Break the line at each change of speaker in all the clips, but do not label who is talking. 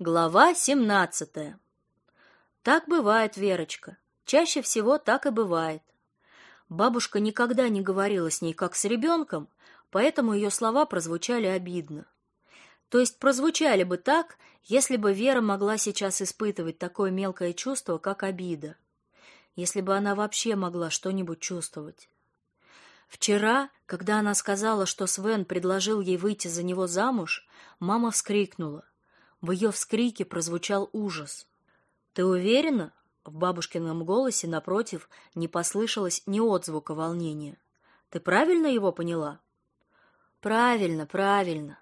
Глава 17. Так бывает, Верочка. Чаще всего так и бывает. Бабушка никогда не говорила с ней как с ребенком, поэтому ее слова прозвучали обидно. То есть прозвучали бы так, если бы Вера могла сейчас испытывать такое мелкое чувство, как обида. Если бы она вообще могла что-нибудь чувствовать. Вчера, когда она сказала, что Свен предложил ей выйти за него замуж, мама вскрикнула. В ее вскрике прозвучал ужас. «Ты уверена?» В бабушкином голосе, напротив, не послышалось ни отзвука волнения. «Ты правильно его поняла?» «Правильно, правильно».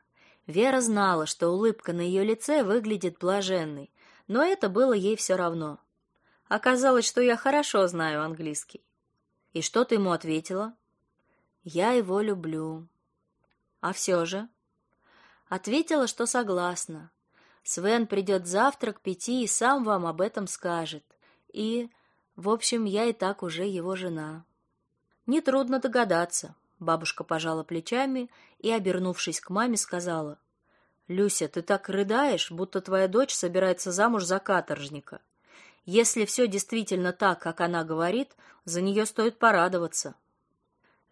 Вера знала, что улыбка на ее лице выглядит блаженной, но это было ей все равно. Оказалось, что я хорошо знаю английский. «И что ты ему ответила?» «Я его люблю». «А все же?» Ответила, что согласна, Свен придет завтра к пяти и сам вам об этом скажет. И, в общем, я и так уже его жена. Нетрудно догадаться. Бабушка пожала плечами и, обернувшись к маме, сказала: "Люся, ты так рыдаешь, будто твоя дочь собирается замуж за каторжника. Если все действительно так, как она говорит, за нее стоит порадоваться".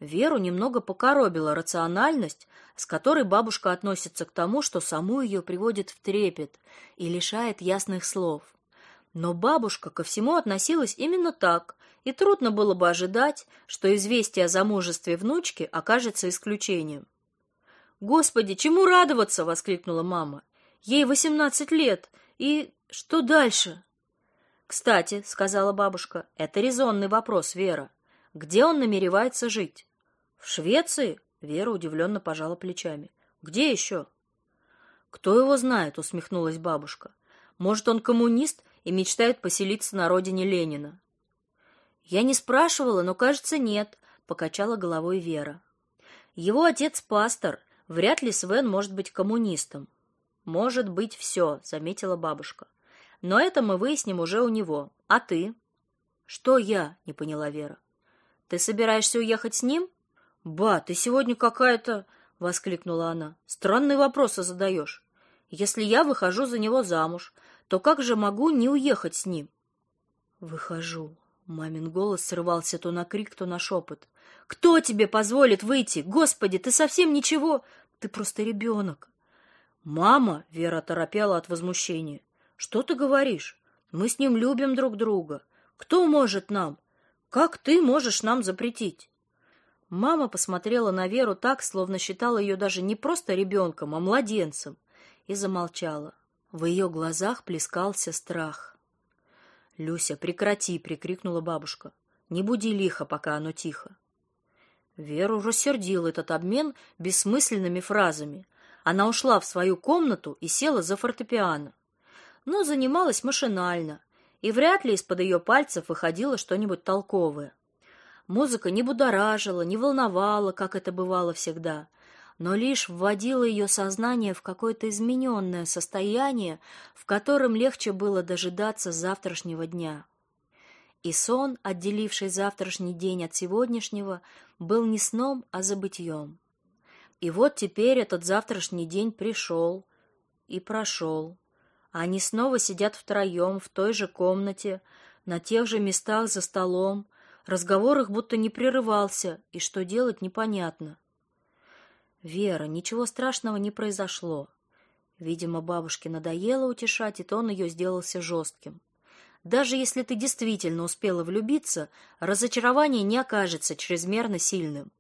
Веру немного покоробила рациональность, с которой бабушка относится к тому, что саму ее приводит в трепет и лишает ясных слов. Но бабушка ко всему относилась именно так, и трудно было бы ожидать, что известие о замужестве внучки окажется исключением. «Господи, чему радоваться?» — воскликнула мама. «Ей восемнадцать лет, и что дальше?» «Кстати», — сказала бабушка, — «это резонный вопрос, Вера. Где он намеревается жить?» В Швеции? Вера удивленно пожала плечами. Где еще?» Кто его знает, усмехнулась бабушка. Может, он коммунист и мечтает поселиться на родине Ленина. Я не спрашивала, но, кажется, нет, покачала головой Вера. Его отец пастор, вряд ли Свен может быть коммунистом. Может быть все, заметила бабушка. Но это мы выясним уже у него. А ты? Что я? не поняла Вера. Ты собираешься уехать с ним? «Ба, ты сегодня какая-то...» — воскликнула она. «Странные вопросы задаешь. Если я выхожу за него замуж, то как же могу не уехать с ним?» «Выхожу». Мамин голос срывался то на крик, то на шепот. «Кто тебе позволит выйти? Господи, ты совсем ничего! Ты просто ребенок!» «Мама!» — Вера торопела от возмущения. «Что ты говоришь? Мы с ним любим друг друга. Кто может нам? Как ты можешь нам запретить?» Мама посмотрела на Веру так, словно считала ее даже не просто ребенком, а младенцем, и замолчала. В ее глазах плескался страх. «Люся, прекрати!» — прикрикнула бабушка. «Не буди лихо, пока оно тихо». Веру рассердил этот обмен бессмысленными фразами. Она ушла в свою комнату и села за фортепиано. Но занималась машинально, и вряд ли из-под ее пальцев выходило что-нибудь толковое. Музыка не будоражила, не волновала, как это бывало всегда, но лишь вводила ее сознание в какое-то измененное состояние, в котором легче было дожидаться завтрашнего дня. И сон, отделивший завтрашний день от сегодняшнего, был не сном, а забытьем. И вот теперь этот завтрашний день пришел и прошел. Они снова сидят втроем в той же комнате, на тех же местах за столом, Разговор их будто не прерывался, и что делать непонятно. Вера, ничего страшного не произошло. Видимо, бабушке надоело утешать, и тон ее сделался жестким. Даже если ты действительно успела влюбиться, разочарование не окажется чрезмерно сильным.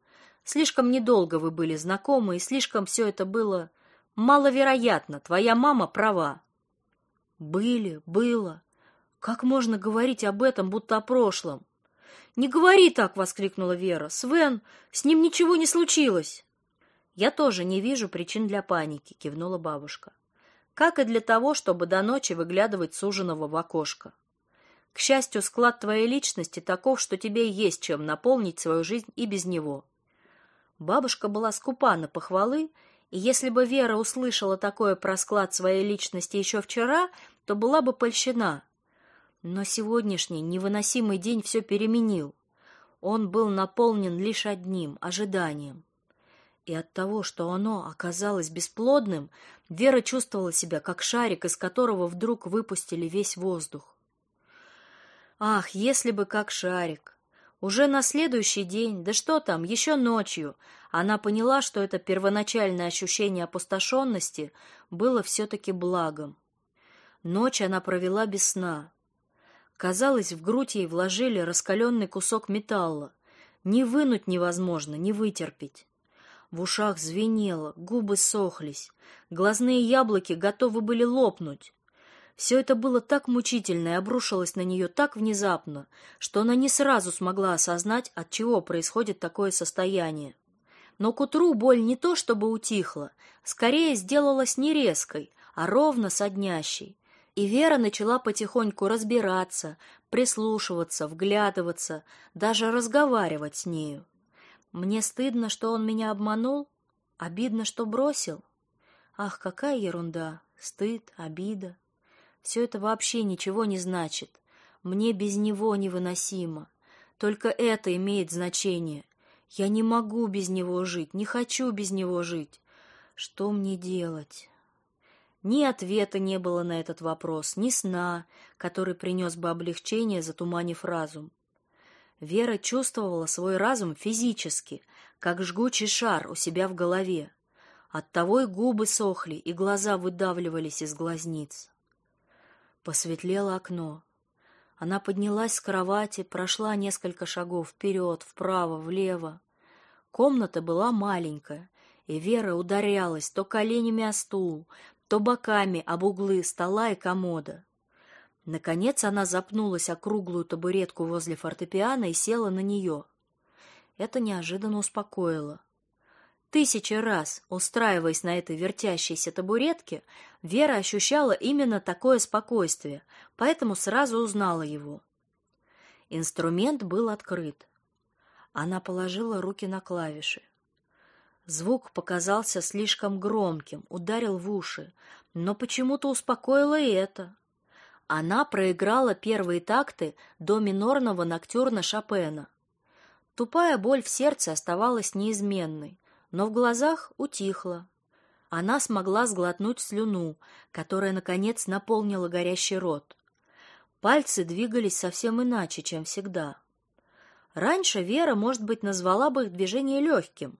Слишком недолго вы были знакомы, и слишком все это было маловероятно. Твоя мама права. Были, было. Как можно говорить об этом, будто о прошлом? «Не говори так!» — воскликнула Вера. «Свен, с ним ничего не случилось!» «Я тоже не вижу причин для паники», — кивнула бабушка. «Как и для того, чтобы до ночи выглядывать суженого в окошко. К счастью, склад твоей личности таков, что тебе есть чем наполнить свою жизнь и без него». Бабушка была скупа на похвалы, и если бы Вера услышала такое про склад своей личности еще вчера, то была бы польщена — но сегодняшний невыносимый день все переменил. Он был наполнен лишь одним — ожиданием. И от того, что оно оказалось бесплодным, Вера чувствовала себя как шарик, из которого вдруг выпустили весь воздух. Ах, если бы как шарик! Уже на следующий день, да что там, еще ночью, она поняла, что это первоначальное ощущение опустошенности было все-таки благом. Ночь она провела без сна. Казалось, в грудь ей вложили раскаленный кусок металла. Ни вынуть невозможно, ни вытерпеть. В ушах звенело, губы сохлись, глазные яблоки готовы были лопнуть. Все это было так мучительно и обрушилось на нее так внезапно, что она не сразу смогла осознать, от чего происходит такое состояние. Но к утру боль не то чтобы утихла, скорее сделалась не резкой, а ровно соднящей. И Вера начала потихоньку разбираться, прислушиваться, вглядываться, даже разговаривать с нею. Мне стыдно, что он меня обманул, обидно, что бросил. Ах, какая ерунда! Стыд, обида. Все это вообще ничего не значит. Мне без него невыносимо. Только это имеет значение. Я не могу без него жить, не хочу без него жить. Что мне делать? Ни ответа не было на этот вопрос, ни сна, который принес бы облегчение, затуманив разум. Вера чувствовала свой разум физически, как жгучий шар у себя в голове. Оттого и губы сохли, и глаза выдавливались из глазниц. Посветлело окно. Она поднялась с кровати, прошла несколько шагов вперед, вправо, влево. Комната была маленькая, и Вера ударялась то коленями о стул, то боками об углы стола и комода. Наконец она запнулась о круглую табуретку возле фортепиано и села на нее. Это неожиданно успокоило. Тысячи раз, устраиваясь на этой вертящейся табуретке, Вера ощущала именно такое спокойствие, поэтому сразу узнала его. Инструмент был открыт. Она положила руки на клавиши. Звук показался слишком громким, ударил в уши, но почему-то успокоило и это. Она проиграла первые такты до минорного ноктюрна Шопена. Тупая боль в сердце оставалась неизменной, но в глазах утихла. Она смогла сглотнуть слюну, которая, наконец, наполнила горящий рот. Пальцы двигались совсем иначе, чем всегда. Раньше Вера, может быть, назвала бы их движение легким,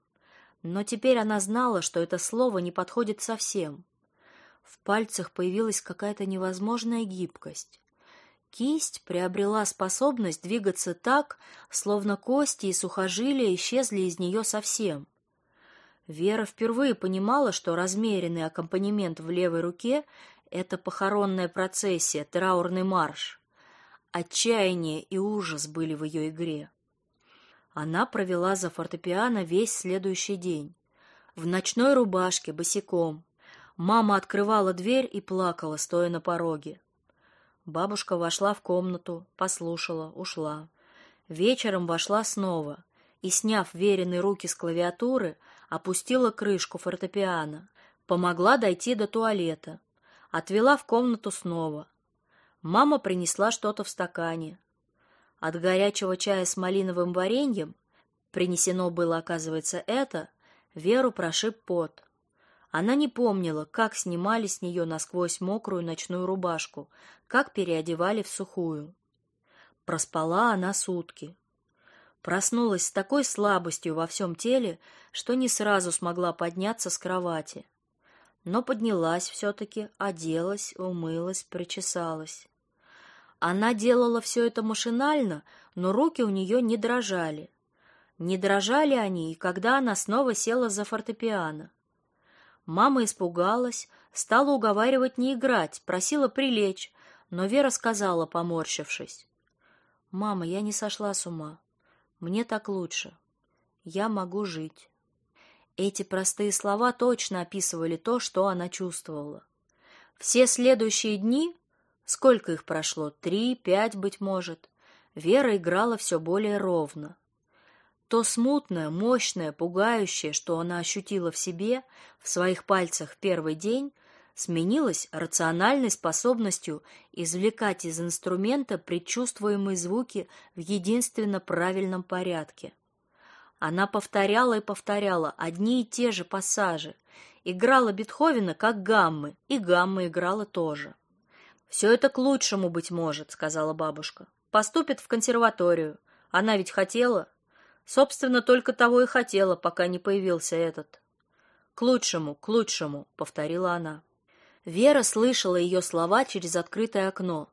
но теперь она знала, что это слово не подходит совсем. В пальцах появилась какая-то невозможная гибкость. Кисть приобрела способность двигаться так, словно кости и сухожилия исчезли из нее совсем. Вера впервые понимала, что размеренный аккомпанемент в левой руке — это похоронная процессия, траурный марш. Отчаяние и ужас были в ее игре. Она провела за фортепиано весь следующий день. В ночной рубашке, босиком, Мама открывала дверь и плакала, стоя на пороге. Бабушка вошла в комнату, послушала, ушла. Вечером вошла снова и, сняв веренные руки с клавиатуры, опустила крышку фортепиано, помогла дойти до туалета, отвела в комнату снова. Мама принесла что-то в стакане. От горячего чая с малиновым вареньем, принесено было, оказывается, это, Веру прошиб пот. Она не помнила, как снимали с нее насквозь мокрую ночную рубашку, как переодевали в сухую. Проспала она сутки. Проснулась с такой слабостью во всем теле, что не сразу смогла подняться с кровати. Но поднялась все-таки, оделась, умылась, причесалась. Она делала все это машинально, но руки у нее не дрожали. Не дрожали они, и когда она снова села за фортепиано. Мама испугалась, стала уговаривать не играть, просила прилечь, но Вера сказала, поморщившись. «Мама, я не сошла с ума. Мне так лучше. Я могу жить». Эти простые слова точно описывали то, что она чувствовала. Все следующие дни, сколько их прошло, три, пять, быть может, Вера играла все более ровно. То смутное, мощное, пугающее, что она ощутила в себе, в своих пальцах первый день, сменилось рациональной способностью извлекать из инструмента предчувствуемые звуки в единственно правильном порядке. Она повторяла и повторяла одни и те же пассажи, играла Бетховена как гаммы, и гаммы играла тоже. «Все это к лучшему, быть может», — сказала бабушка. «Поступит в консерваторию. Она ведь хотела. Собственно, только того и хотела, пока не появился этот». «К лучшему, к лучшему», — повторила она. Вера слышала ее слова через открытое окно.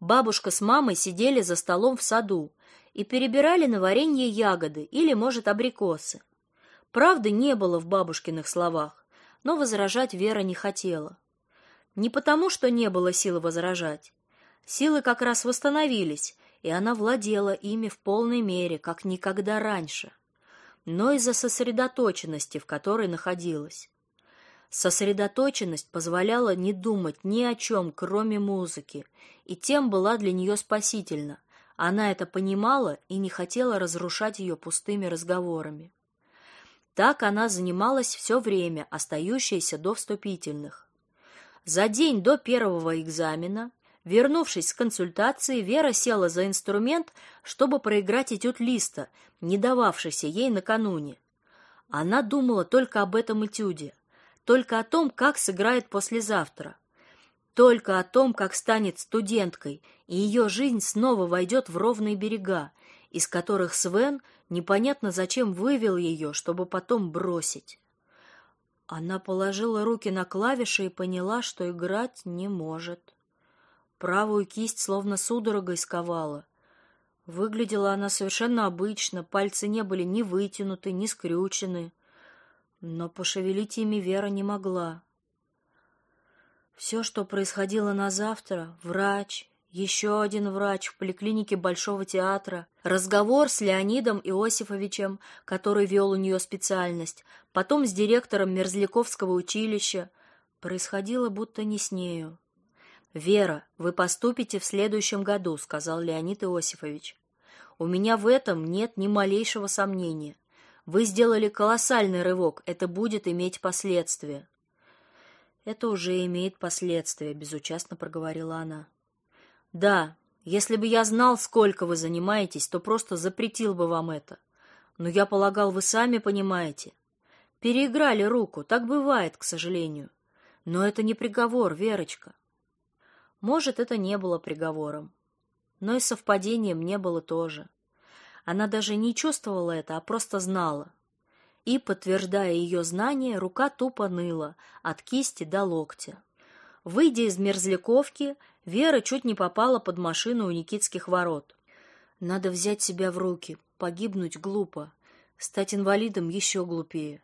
Бабушка с мамой сидели за столом в саду и перебирали на варенье ягоды или, может, абрикосы. Правды не было в бабушкиных словах, но возражать Вера не хотела. Не потому, что не было силы возражать. Силы как раз восстановились, и она владела ими в полной мере, как никогда раньше, но из-за сосредоточенности, в которой находилась. Сосредоточенность позволяла не думать ни о чем, кроме музыки, и тем была для нее спасительна. Она это понимала и не хотела разрушать ее пустыми разговорами. Так она занималась все время, остающееся до вступительных. За день до первого экзамена, вернувшись с консультации, Вера села за инструмент, чтобы проиграть этюд листа, не дававшийся ей накануне. Она думала только об этом этюде, только о том, как сыграет послезавтра, только о том, как станет студенткой, и ее жизнь снова войдет в ровные берега, из которых Свен непонятно зачем вывел ее, чтобы потом бросить. Она положила руки на клавиши и поняла, что играть не может. Правую кисть словно судорогой сковала. Выглядела она совершенно обычно, пальцы не были ни вытянуты, ни скрючены, но пошевелить ими Вера не могла. Все, что происходило на завтра, врач, еще один врач в поликлинике Большого театра, разговор с Леонидом Иосифовичем, который вел у нее специальность, потом с директором Мерзляковского училища. Происходило будто не с нею. «Вера, вы поступите в следующем году», — сказал Леонид Иосифович. «У меня в этом нет ни малейшего сомнения. Вы сделали колоссальный рывок, это будет иметь последствия». «Это уже имеет последствия», — безучастно проговорила она. Да, если бы я знал, сколько вы занимаетесь, то просто запретил бы вам это. Но я полагал, вы сами понимаете. Переиграли руку, так бывает, к сожалению. Но это не приговор, Верочка. Может, это не было приговором. Но и совпадением не было тоже. Она даже не чувствовала это, а просто знала. И, подтверждая ее знание, рука тупо ныла, от кисти до локтя. Выйдя из Мерзляковки, Вера чуть не попала под машину у Никитских ворот. Надо взять себя в руки, погибнуть глупо, стать инвалидом еще глупее.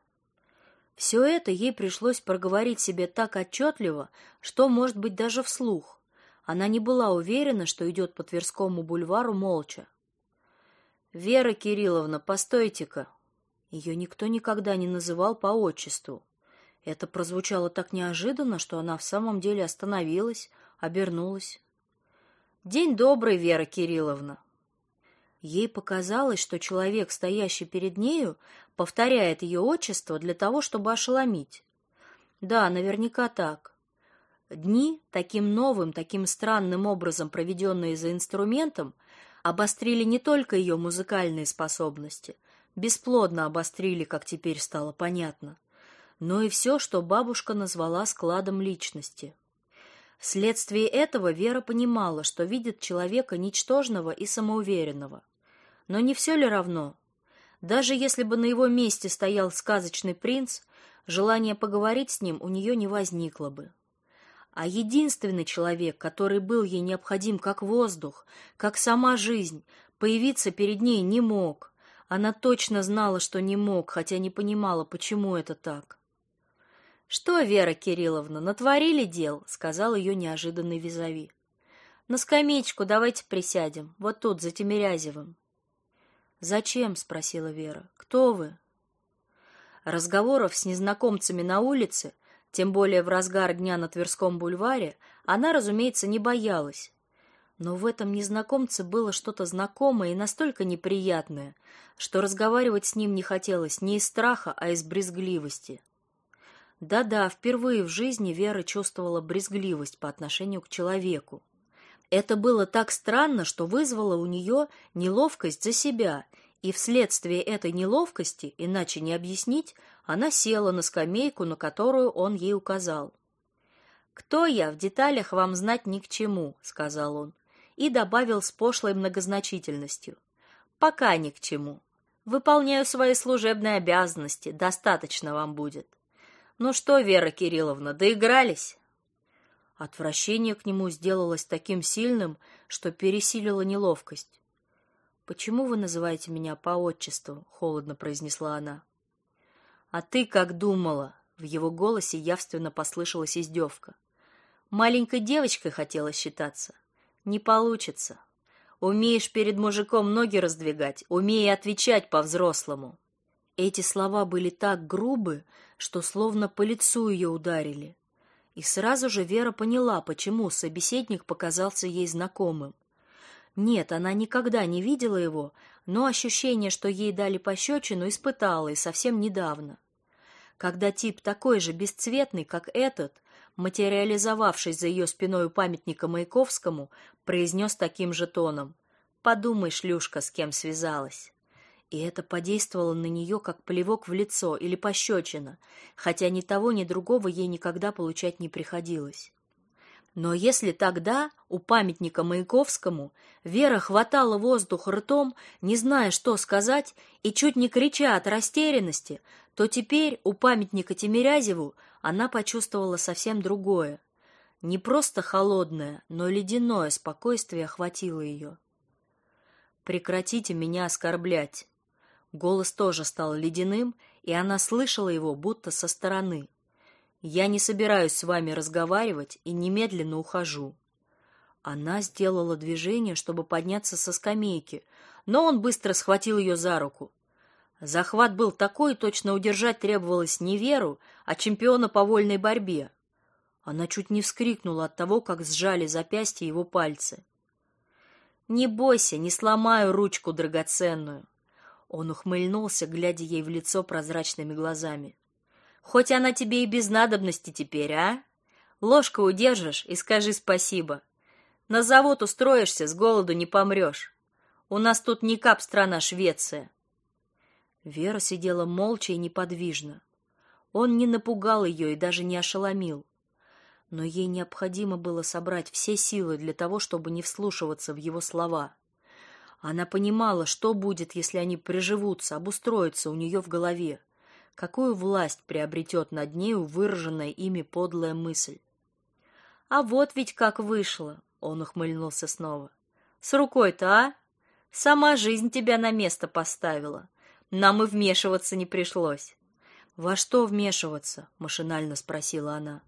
Все это ей пришлось проговорить себе так отчетливо, что, может быть, даже вслух. Она не была уверена, что идет по Тверскому бульвару молча. «Вера Кирилловна, постойте-ка!» Ее никто никогда не называл по отчеству. Это прозвучало так неожиданно, что она в самом деле остановилась, обернулась. «День добрый, Вера Кирилловна!» Ей показалось, что человек, стоящий перед нею, повторяет ее отчество для того, чтобы ошеломить. Да, наверняка так. Дни, таким новым, таким странным образом проведенные за инструментом, обострили не только ее музыкальные способности, бесплодно обострили, как теперь стало понятно, но и все, что бабушка назвала складом личности. Вследствие этого Вера понимала, что видит человека ничтожного и самоуверенного. Но не все ли равно? Даже если бы на его месте стоял сказочный принц, желание поговорить с ним у нее не возникло бы. А единственный человек, который был ей необходим как воздух, как сама жизнь, появиться перед ней не мог. Она точно знала, что не мог, хотя не понимала, почему это так. «Что, Вера Кирилловна, натворили дел?» — сказал ее неожиданный визави. «На скамеечку давайте присядем, вот тут, за Тимирязевым». «Зачем?» — спросила Вера. «Кто вы?» Разговоров с незнакомцами на улице, тем более в разгар дня на Тверском бульваре, она, разумеется, не боялась. Но в этом незнакомце было что-то знакомое и настолько неприятное, что разговаривать с ним не хотелось не из страха, а из брезгливости. Да-да, впервые в жизни Вера чувствовала брезгливость по отношению к человеку. Это было так странно, что вызвало у нее неловкость за себя И вследствие этой неловкости, иначе не объяснить, она села на скамейку, на которую он ей указал. «Кто я, в деталях вам знать ни к чему», — сказал он, и добавил с пошлой многозначительностью. «Пока ни к чему. Выполняю свои служебные обязанности, достаточно вам будет. Ну что, Вера Кирилловна, доигрались?» Отвращение к нему сделалось таким сильным, что пересилило неловкость. «Почему вы называете меня по отчеству?» — холодно произнесла она. «А ты как думала?» — в его голосе явственно послышалась издевка. «Маленькой девочкой хотела считаться. Не получится. Умеешь перед мужиком ноги раздвигать, умей отвечать по-взрослому». Эти слова были так грубы, что словно по лицу ее ударили. И сразу же Вера поняла, почему собеседник показался ей знакомым. Нет, она никогда не видела его, но ощущение, что ей дали пощечину, испытала и совсем недавно. Когда тип такой же бесцветный, как этот, материализовавшись за ее спиной у памятника Маяковскому, произнес таким же тоном «Подумай, шлюшка, с кем связалась». И это подействовало на нее, как плевок в лицо или пощечина, хотя ни того, ни другого ей никогда получать не приходилось. Но если тогда у памятника Маяковскому Вера хватала воздух ртом, не зная, что сказать, и чуть не крича от растерянности, то теперь у памятника Тимирязеву она почувствовала совсем другое. Не просто холодное, но ледяное спокойствие охватило ее. «Прекратите меня оскорблять!» Голос тоже стал ледяным, и она слышала его будто со стороны. Я не собираюсь с вами разговаривать и немедленно ухожу. Она сделала движение, чтобы подняться со скамейки, но он быстро схватил ее за руку. Захват был такой, точно удержать требовалось не Веру, а чемпиона по вольной борьбе. Она чуть не вскрикнула от того, как сжали запястья его пальцы. «Не бойся, не сломаю ручку драгоценную. Он ухмыльнулся, глядя ей в лицо прозрачными глазами. Хоть она тебе и без надобности теперь, а? Ложку удержишь и скажи спасибо. На завод устроишься, с голоду не помрешь. У нас тут не кап страна Швеция. Вера сидела молча и неподвижно. Он не напугал ее и даже не ошеломил. Но ей необходимо было собрать все силы для того, чтобы не вслушиваться в его слова. Она понимала, что будет, если они приживутся, обустроятся у нее в голове. Какую власть приобретет над нею выраженная ими подлая мысль. А вот ведь как вышло, он ухмыльнулся снова. С рукой-то, а? Сама жизнь тебя на место поставила. Нам и вмешиваться не пришлось. Во что вмешиваться? машинально спросила она.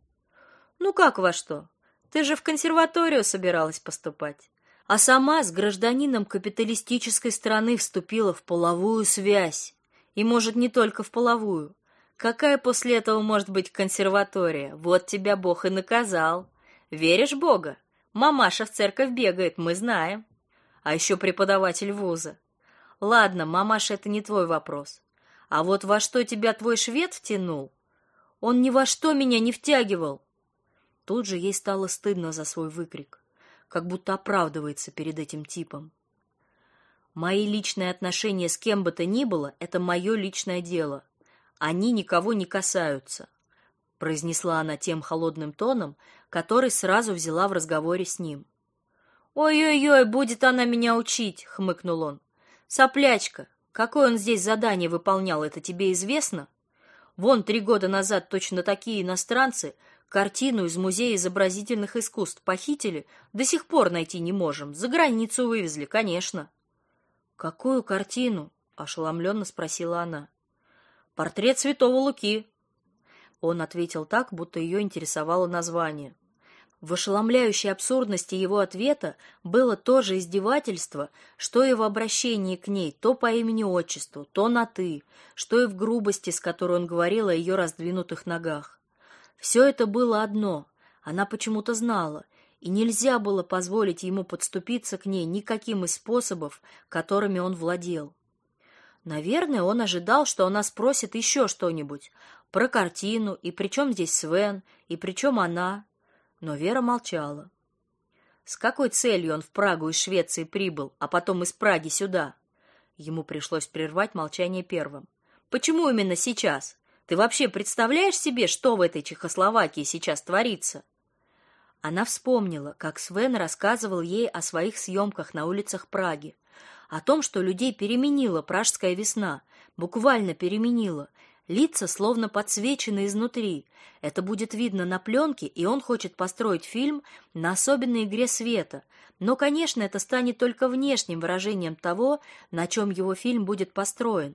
Ну как во что? Ты же в консерваторию собиралась поступать а сама с гражданином капиталистической страны вступила в половую связь. И, может, не только в половую. Какая после этого может быть консерватория? Вот тебя Бог и наказал. Веришь Бога? Мамаша в церковь бегает, мы знаем. А еще преподаватель вуза. Ладно, мамаша, это не твой вопрос. А вот во что тебя твой швед втянул? Он ни во что меня не втягивал. Тут же ей стало стыдно за свой выкрик как будто оправдывается перед этим типом. Мои личные отношения с кем бы то ни было это мое личное дело. Они никого не касаются, произнесла она тем холодным тоном, который сразу взяла в разговоре с ним. Ой-ой-ой, будет она меня учить, хмыкнул он. Соплячка, какое он здесь задание выполнял, это тебе известно? Вон три года назад точно такие иностранцы Картину из Музея изобразительных искусств похитили, до сих пор найти не можем. За границу вывезли, конечно. Какую картину? ошеломленно спросила она. Портрет Святого Луки. Он ответил так, будто ее интересовало название. В ошеломляющей абсурдности его ответа было то же издевательство, что и в обращении к ней, то по имени-отчеству, то на «ты», что и в грубости, с которой он говорил о ее раздвинутых ногах. Все это было одно, она почему-то знала, и нельзя было позволить ему подступиться к ней никаким из способов, которыми он владел. Наверное, он ожидал, что она спросит еще что-нибудь про картину, и при чем здесь Свен, и при чем она. Но Вера молчала. С какой целью он в Прагу из Швеции прибыл, а потом из Праги сюда? Ему пришлось прервать молчание первым. Почему именно сейчас? Ты вообще представляешь себе, что в этой Чехословакии сейчас творится? Она вспомнила, как Свен рассказывал ей о своих съемках на улицах Праги, о том, что людей переменила пражская весна, буквально переменила. Лица словно подсвечены изнутри. Это будет видно на пленке, и он хочет построить фильм на особенной игре света. Но, конечно, это станет только внешним выражением того, на чем его фильм будет построен.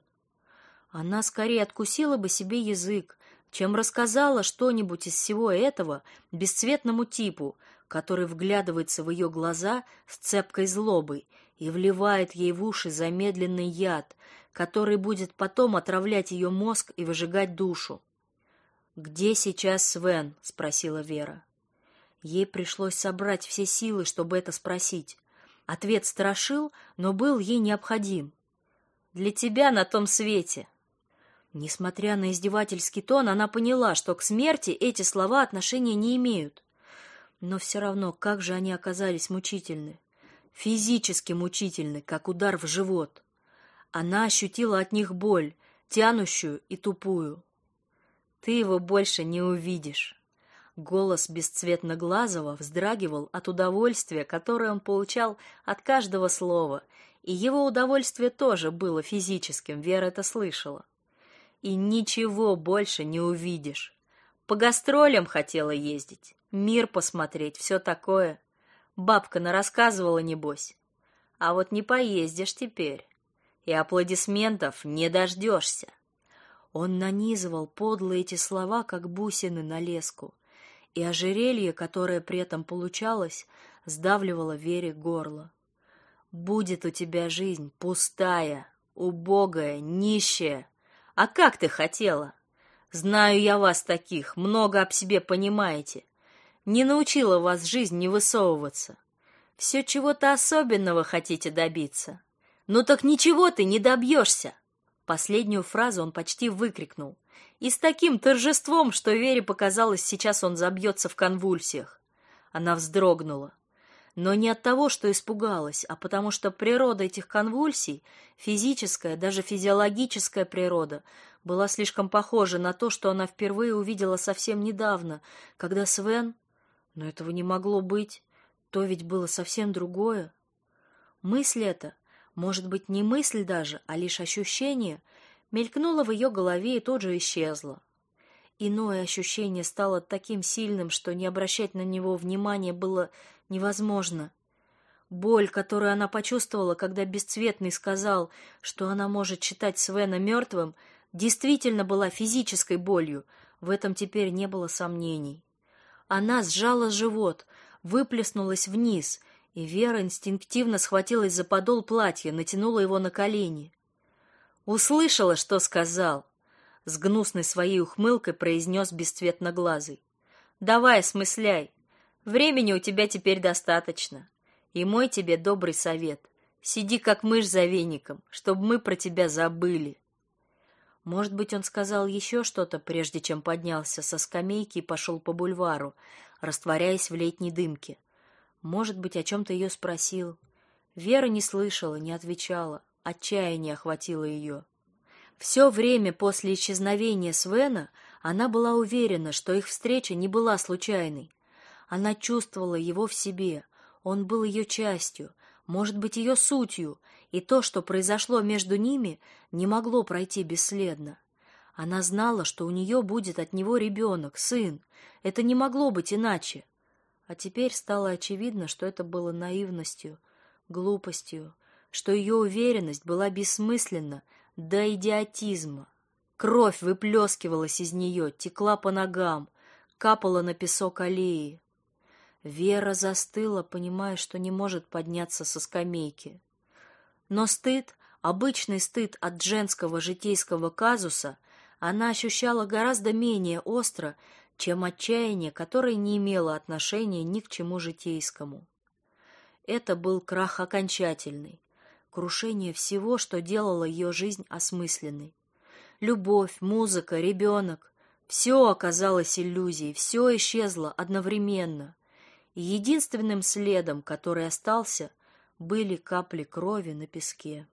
Она скорее откусила бы себе язык, чем рассказала что-нибудь из всего этого бесцветному типу, который вглядывается в ее глаза с цепкой злобой и вливает ей в уши замедленный яд, который будет потом отравлять ее мозг и выжигать душу. «Где сейчас Свен?» — спросила Вера. Ей пришлось собрать все силы, чтобы это спросить. Ответ страшил, но был ей необходим. «Для тебя на том свете», Несмотря на издевательский тон, она поняла, что к смерти эти слова отношения не имеют. Но все равно, как же они оказались мучительны. Физически мучительны, как удар в живот. Она ощутила от них боль, тянущую и тупую. «Ты его больше не увидишь». Голос бесцветноглазого вздрагивал от удовольствия, которое он получал от каждого слова, и его удовольствие тоже было физическим, Вера это слышала и ничего больше не увидишь. По гастролям хотела ездить, мир посмотреть, все такое. Бабка нарассказывала, небось. А вот не поездишь теперь, и аплодисментов не дождешься. Он нанизывал подлые эти слова, как бусины на леску, и ожерелье, которое при этом получалось, сдавливало Вере горло. «Будет у тебя жизнь пустая, убогая, нищая, а как ты хотела? Знаю я вас таких, много об себе понимаете. Не научила вас жизнь не высовываться. Все чего-то особенного хотите добиться. Ну так ничего ты не добьешься. Последнюю фразу он почти выкрикнул. И с таким торжеством, что Вере показалось, сейчас он забьется в конвульсиях. Она вздрогнула но не от того, что испугалась, а потому что природа этих конвульсий, физическая, даже физиологическая природа, была слишком похожа на то, что она впервые увидела совсем недавно, когда Свен... Но этого не могло быть, то ведь было совсем другое. Мысль эта, может быть, не мысль даже, а лишь ощущение, мелькнула в ее голове и тут же исчезла. Иное ощущение стало таким сильным, что не обращать на него внимания было невозможно. Боль, которую она почувствовала, когда Бесцветный сказал, что она может считать Свена мертвым, действительно была физической болью, в этом теперь не было сомнений. Она сжала живот, выплеснулась вниз, и Вера инстинктивно схватилась за подол платья, натянула его на колени. «Услышала, что сказал!» С гнусной своей ухмылкой произнес бесцветноглазый. «Давай, смысляй, Времени у тебя теперь достаточно. И мой тебе добрый совет. Сиди как мышь за веником, чтобы мы про тебя забыли. Может быть, он сказал еще что-то, прежде чем поднялся со скамейки и пошел по бульвару, растворяясь в летней дымке. Может быть, о чем-то ее спросил. Вера не слышала, не отвечала. Отчаяние охватило ее. Все время после исчезновения Свена она была уверена, что их встреча не была случайной. Она чувствовала его в себе. Он был ее частью, может быть, ее сутью, и то, что произошло между ними, не могло пройти бесследно. Она знала, что у нее будет от него ребенок, сын. Это не могло быть иначе. А теперь стало очевидно, что это было наивностью, глупостью, что ее уверенность была бессмысленна до идиотизма. Кровь выплескивалась из нее, текла по ногам, капала на песок аллеи. Вера застыла, понимая, что не может подняться со скамейки. Но стыд, обычный стыд от женского житейского казуса, она ощущала гораздо менее остро, чем отчаяние, которое не имело отношения ни к чему житейскому. Это был крах окончательный, крушение всего, что делало ее жизнь осмысленной. Любовь, музыка, ребенок — все оказалось иллюзией, все исчезло одновременно — единственным следом, который остался, были капли крови на песке.